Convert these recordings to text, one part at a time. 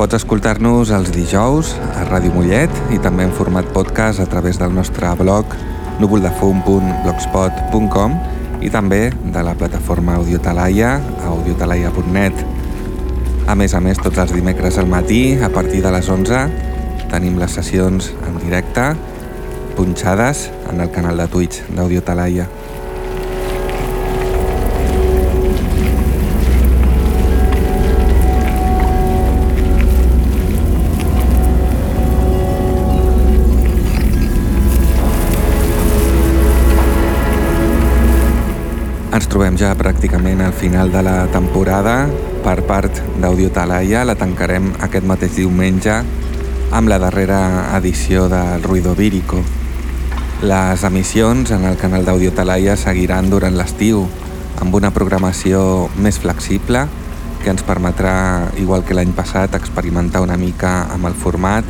Pots escoltar-nos els dijous a Ràdio Mollet i també en format podcast a través del nostre blog núvoldefum.blogspot.com i també de la plataforma Audiotalaia a audiotalaia.net. A més a més, tots els dimecres al matí, a partir de les 11, tenim les sessions en directe, punxades en el canal de Twitch d'Audio Ens trobem ja pràcticament al final de la temporada per part d'Audio Talaia. La tancarem aquest mateix diumenge amb la darrera edició del Ruido Vírico. Les emissions en el canal d'Audio Talaia seguiran durant l'estiu amb una programació més flexible que ens permetrà, igual que l'any passat, experimentar una mica amb el format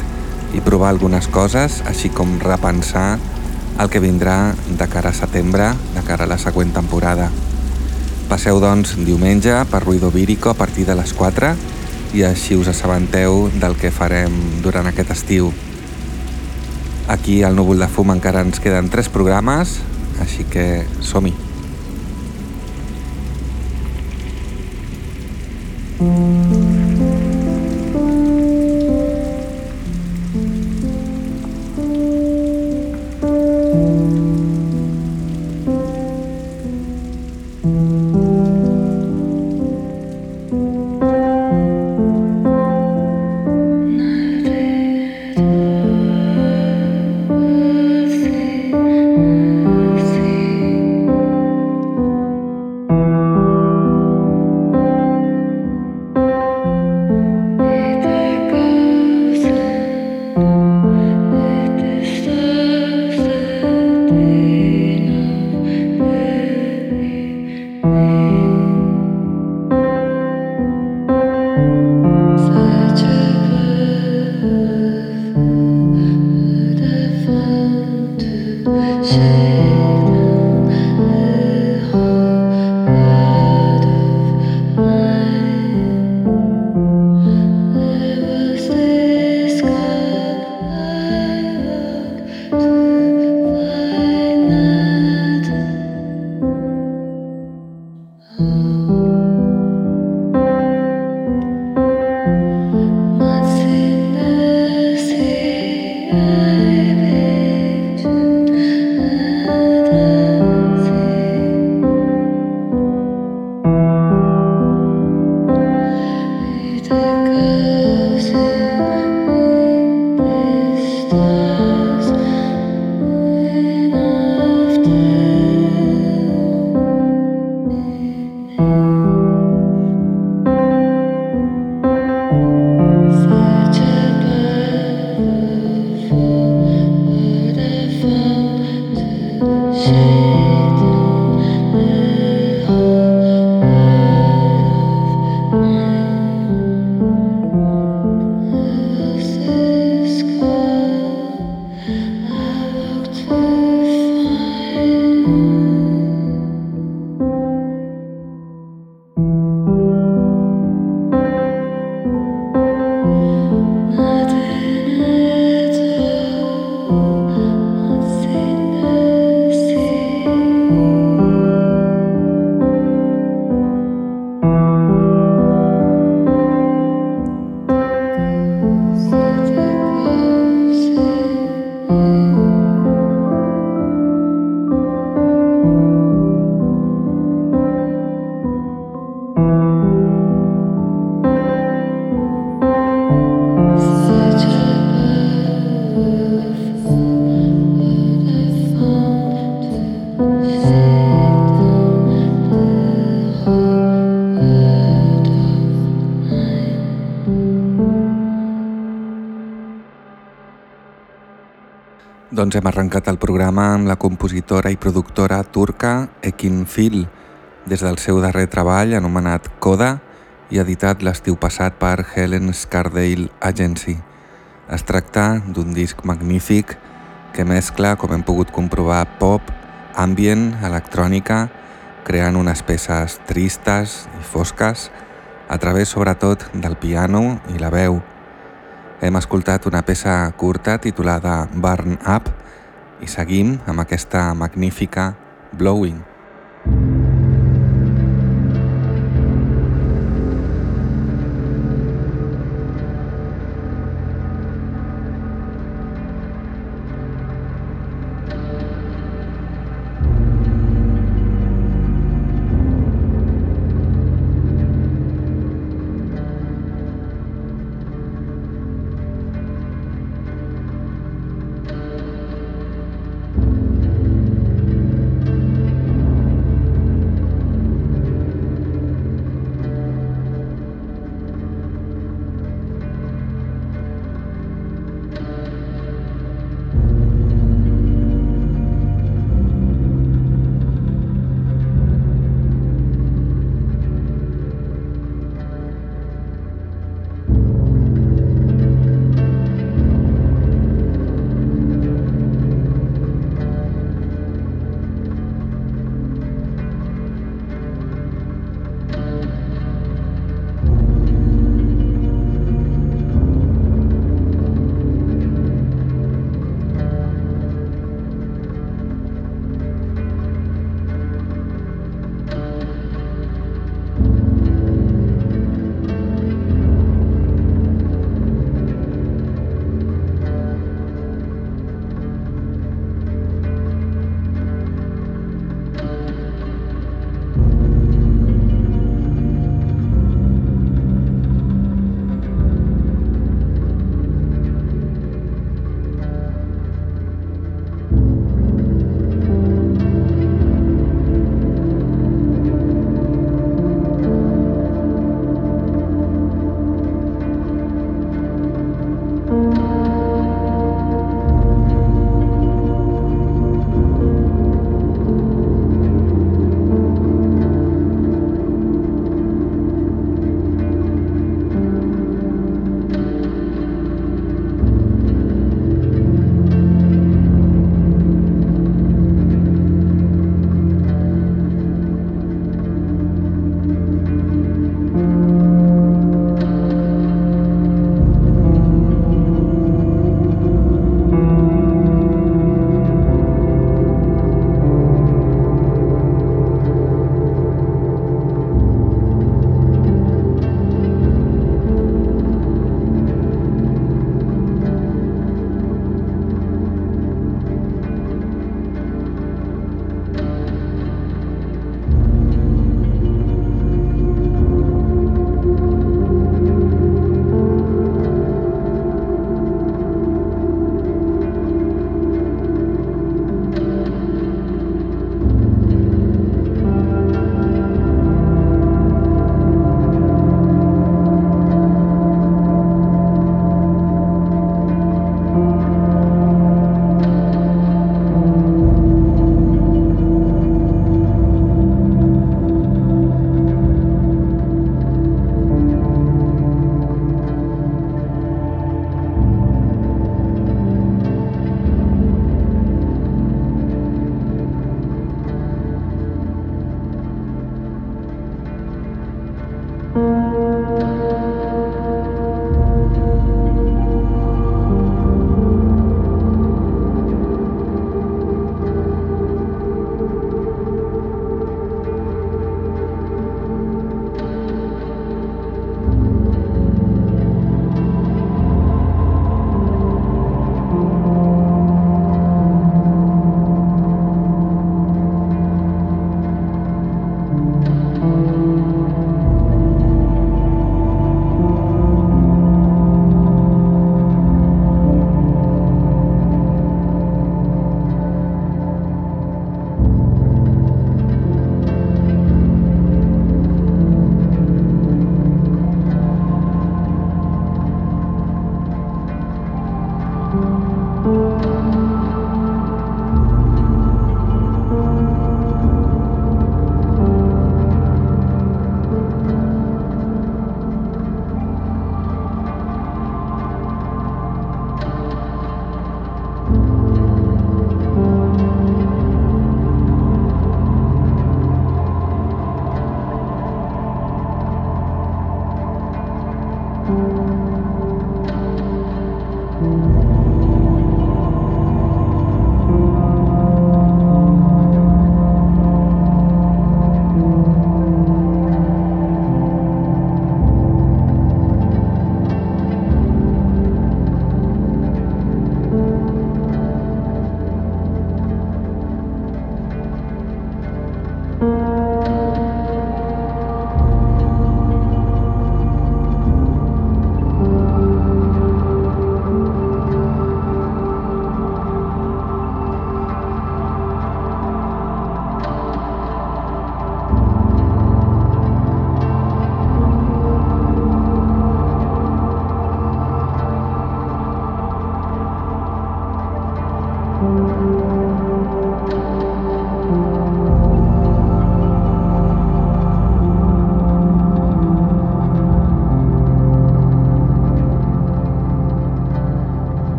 i provar algunes coses, així com repensar el que vindrà de cara a setembre, de cara a la següent temporada. Passeu, doncs, diumenge per Ruido Vírico a partir de les 4 i així us assabenteu del que farem durant aquest estiu. Aquí al Núvol de Fum encara ens queden 3 programes, així que som-hi. Mm. Doncs hem arrencat el programa amb la compositora i productora turca Ekin Fil, des del seu darrer treball anomenat Coda i editat l'estiu passat per Helen Scardale Agency. Es tracta d'un disc magnífic que mescla, com hem pogut comprovar, pop, ambient, electrònica, creant unes peces tristes i fosques a través sobretot del piano i la veu, hem escoltat una peça curta titulada Burn Up i seguim amb aquesta magnífica Blowing.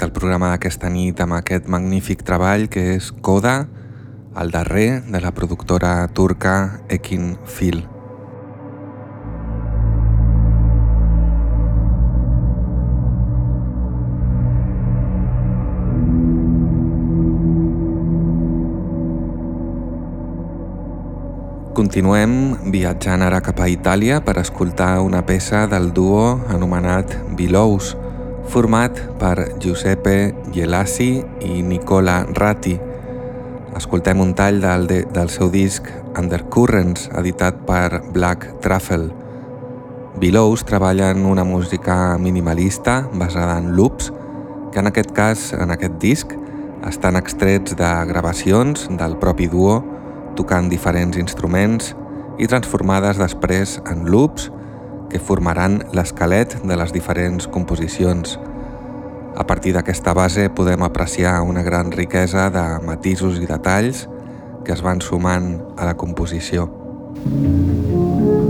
Obert el programa d'aquesta nit amb aquest magnífic treball que és Coda, el darrer de la productora turca Ekin Fil. Continuem viatjant ara cap a Itàlia per escoltar una peça del duo anomenat Bilous, format per Giuseppe Gelassi i Nicola Ratti. Escoltem un tall del, de, del seu disc Undercurrents, editat per Black Truffle. Bilous treballa en una música minimalista basada en loops, que en aquest cas, en aquest disc, estan extrets de gravacions del propi duo, tocant diferents instruments i transformades després en loops que formaran l'esquelet de les diferents composicions. A partir d'aquesta base podem apreciar una gran riquesa de matisos i detalls que es van sumant a la composició. Doncs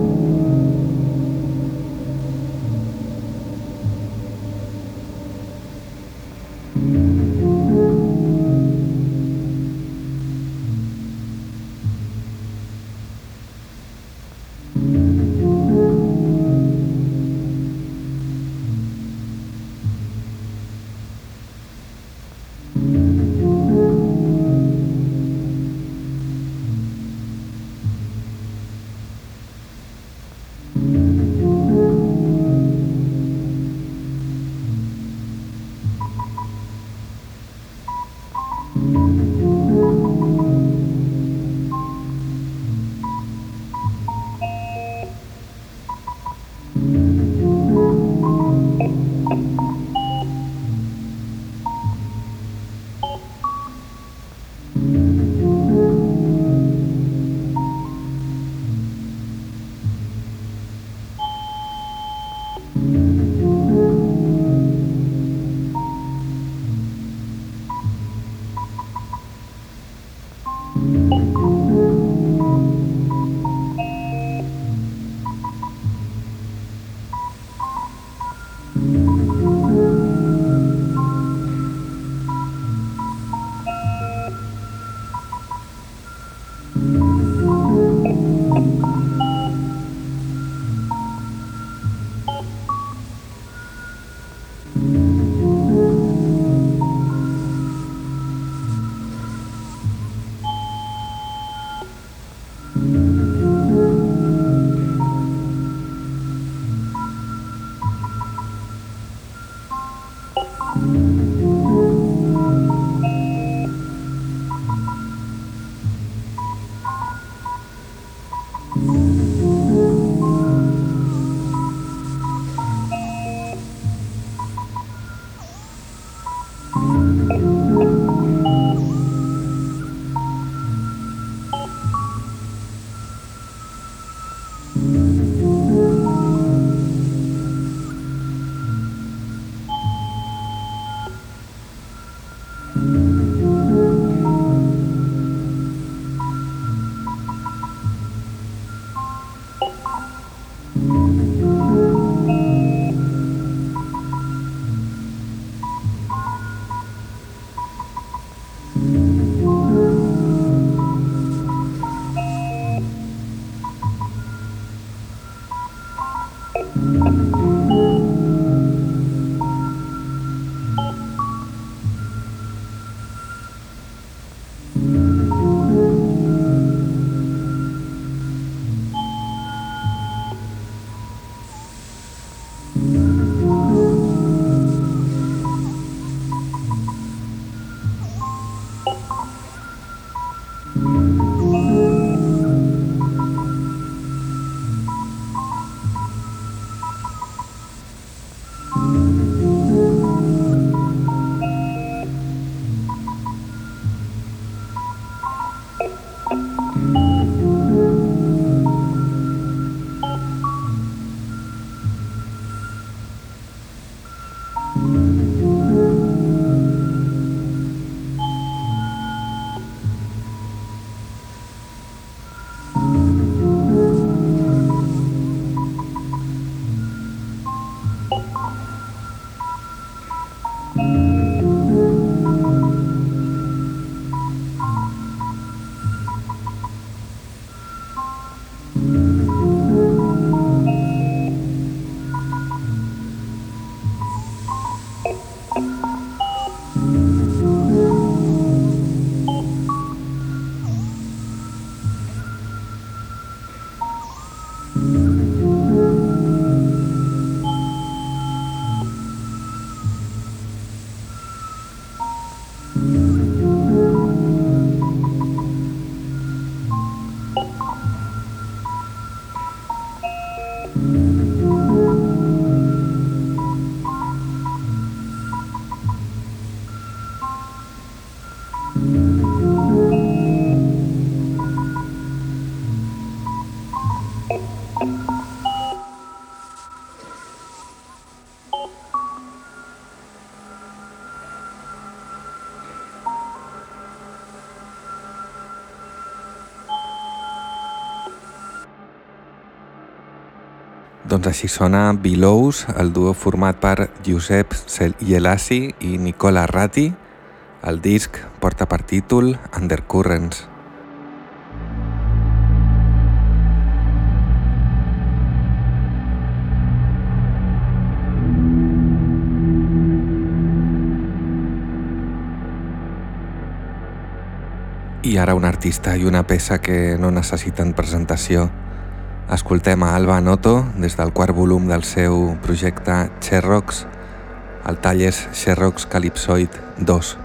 així sona Belows, el duo format per Josep Yelassi i Nicola Ratti. El disc porta per títol Undercurrents. I ara un artista i una peça que no necessiten presentació. Escoltem a Alba Noto des del quart volum del seu projecte Xerrox. El tall és Xerrox Calypsoid 2.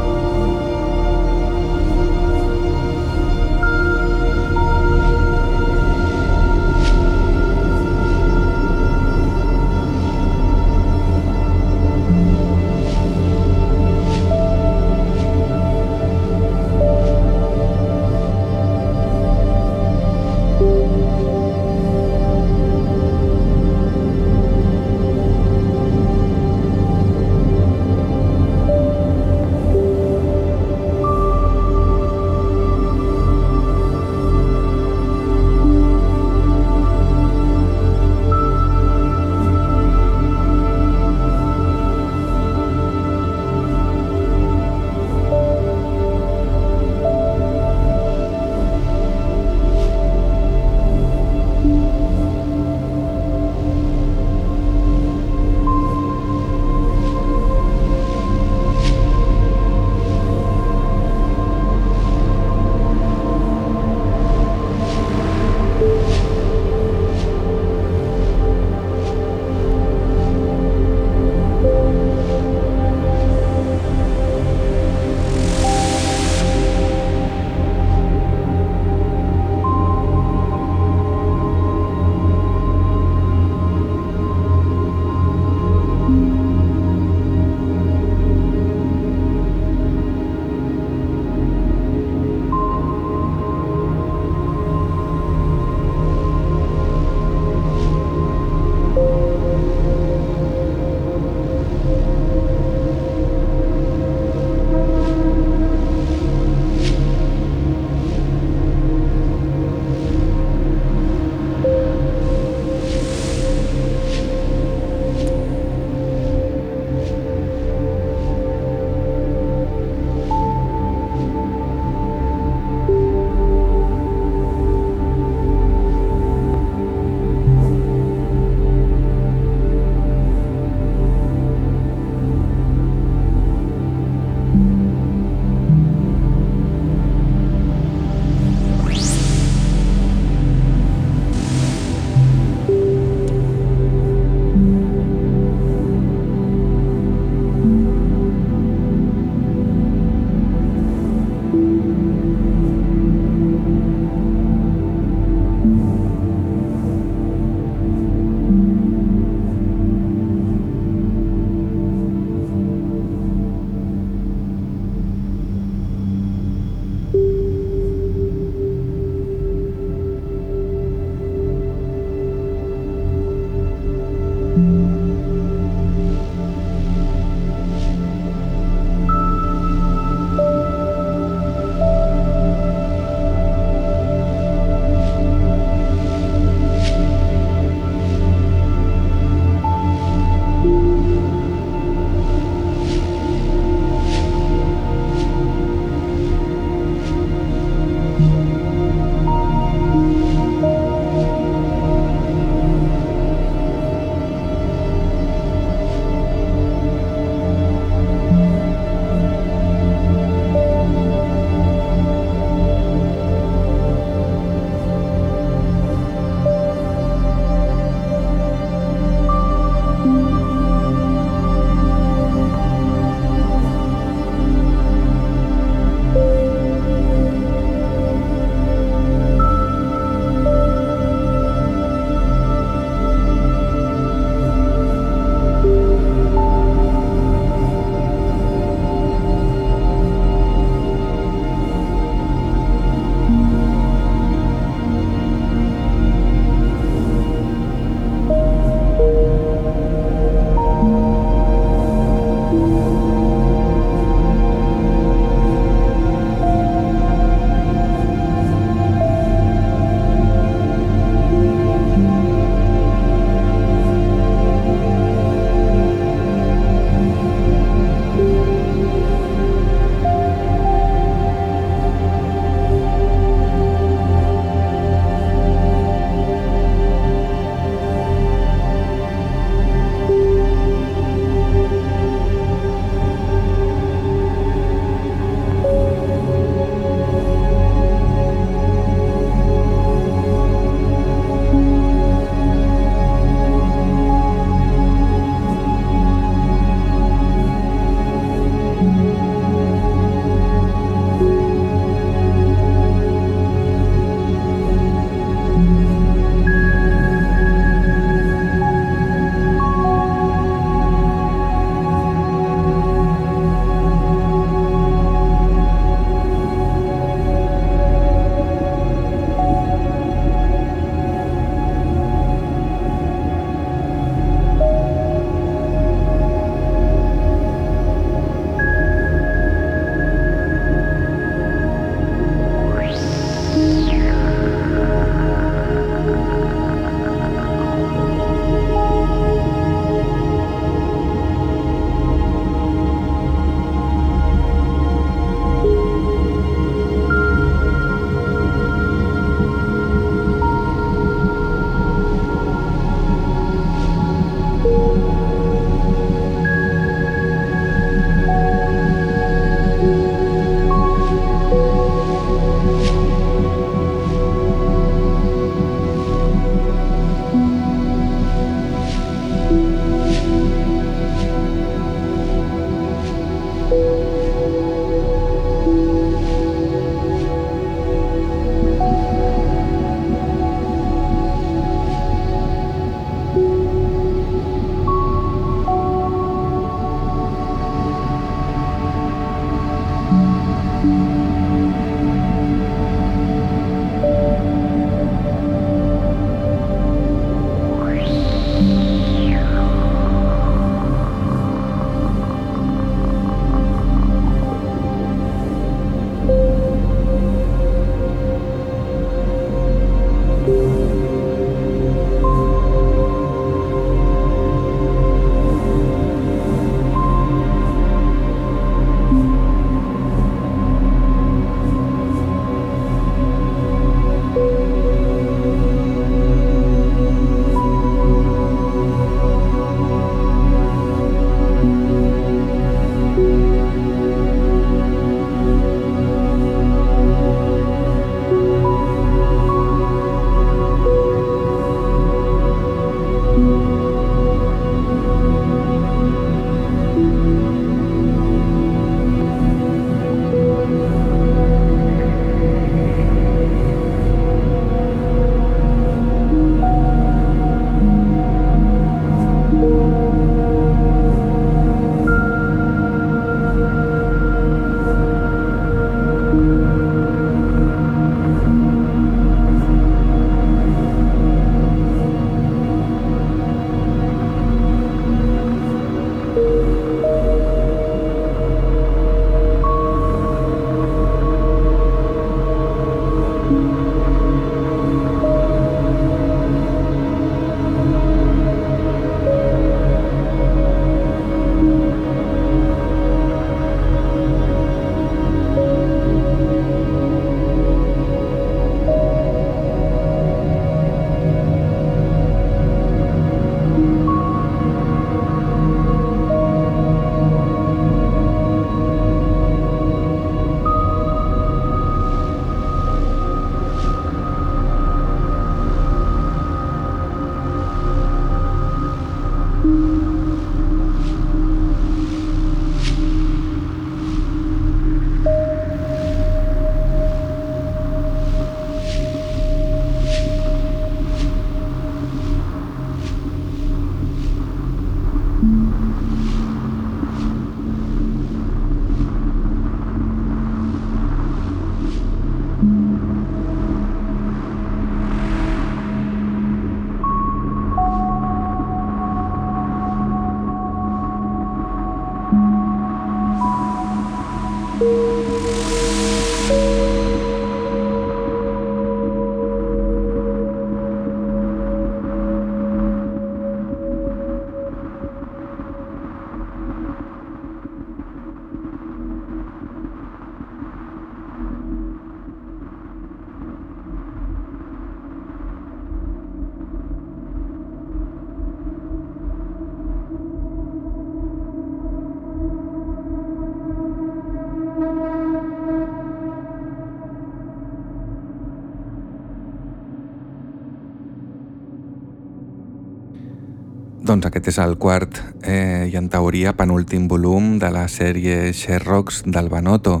Doncs aquest és el quart eh, i en teoria penúltim volum de la sèrie Sherrocks del Banoto,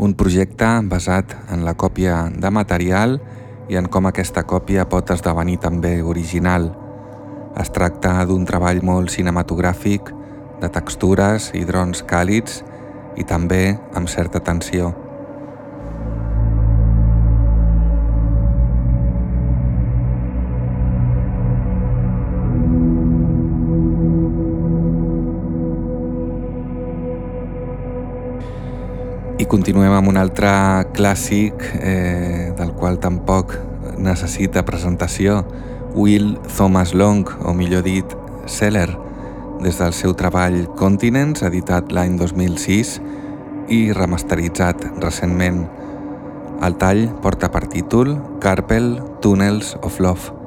un projecte basat en la còpia de material i en com aquesta còpia pot esdevenir també original. Es tracta d'un treball molt cinematogràfic, de textures i drons càlids i també amb certa tensió. Continuem amb un altre clàssic eh, del qual tampoc necessita presentació, Will Thomas Long, o millor dit, Seller, des del seu treball Continents, editat l'any 2006 i remasteritzat recentment. El tall porta per títol Carpel Tunnels of Love.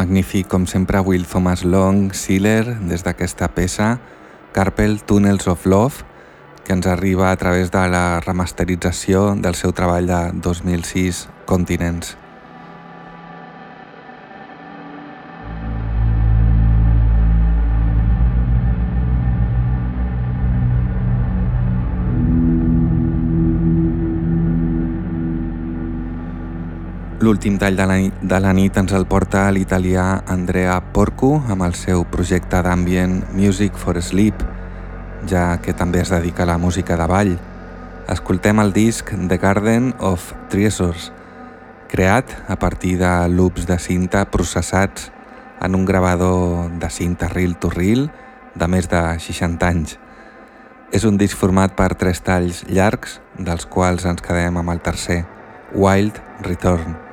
Magnífic, com sempre, Will Thomas Long, Sealer, des d'aquesta peça, Carpel Tunnels of Love, que ens arriba a través de la remasterització del seu treball de 2006, Continents. L'últim tall de la, de la nit ens el porta l'italià Andrea Porcu amb el seu projecte d'ambient Music for Sleep, ja que també es dedica a la música de ball. Escoltem el disc The Garden of Treasures, creat a partir de loops de cinta processats en un gravador de cinta reel to reel de més de 60 anys. És un disc format per tres talls llargs, dels quals ens quedem amb el tercer, Wild Return.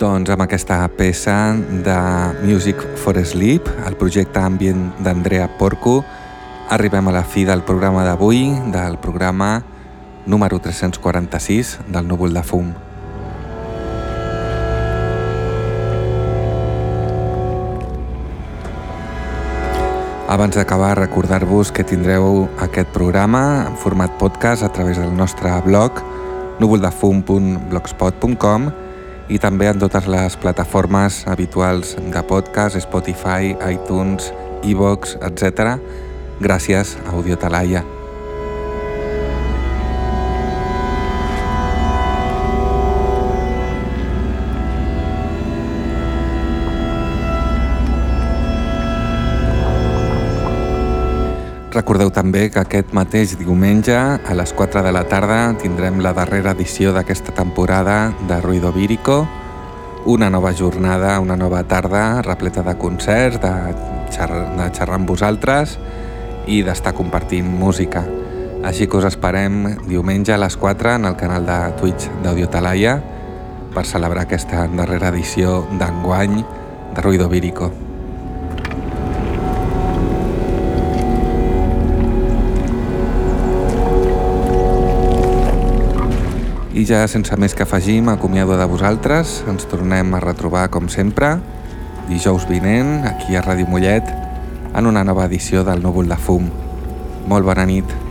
Doncs amb aquesta peça de Music for Sleep, el projecte ambient d'Andrea Porco, arribem a la fi del programa d'avui, del programa número 346 del Núvol de Fum. Abans d'acabar, recordar-vos que tindreu aquest programa en format podcast a través del nostre blog núvoldefum.blogspot.com i també en totes les plataformes habituals de podcast, Spotify, iTunes, iVox, etc. Gràcies a Audio Talaia. Recordeu també que aquest mateix diumenge a les 4 de la tarda tindrem la darrera edició d'aquesta temporada de Ruido Vírico, una nova jornada, una nova tarda repleta de concerts, de, xerrar, de xerrar amb vosaltres i d'estar compartint música. Així que us esperem diumenge a les 4 en el canal de Twitch d'Audio Talaia per celebrar aquesta darrera edició d'enguany de Ruido Vírico. I ja sense més que afegir, m'acomiado de vosaltres. Ens tornem a retrobar, com sempre, dijous vinent, aquí a Ràdio Mollet, en una nova edició del Núvol de Fum. Molt bona nit.